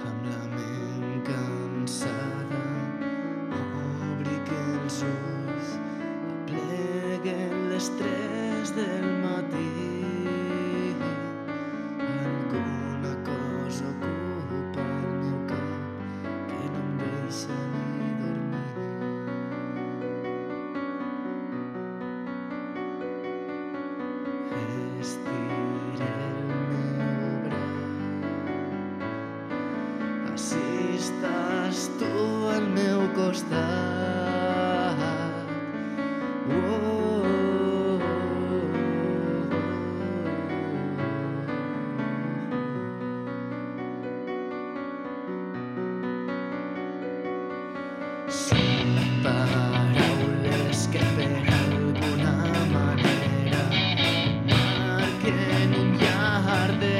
amb la ment cansada obric els ulls apleguen les tres del matí alguna cosa ocupa el meu cap que no em deixa ni dormir Estic nos da. Que alguna manera marquen un llarg